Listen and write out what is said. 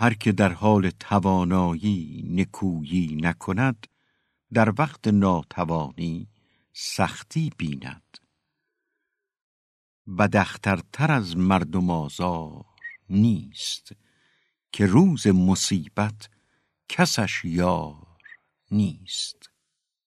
هر که در حال توانایی نکویی نکند در وقت ناتوانی سختی بیند. و دخترتر از مردم آزار نیست که روز مصیبت کسش یار نیست.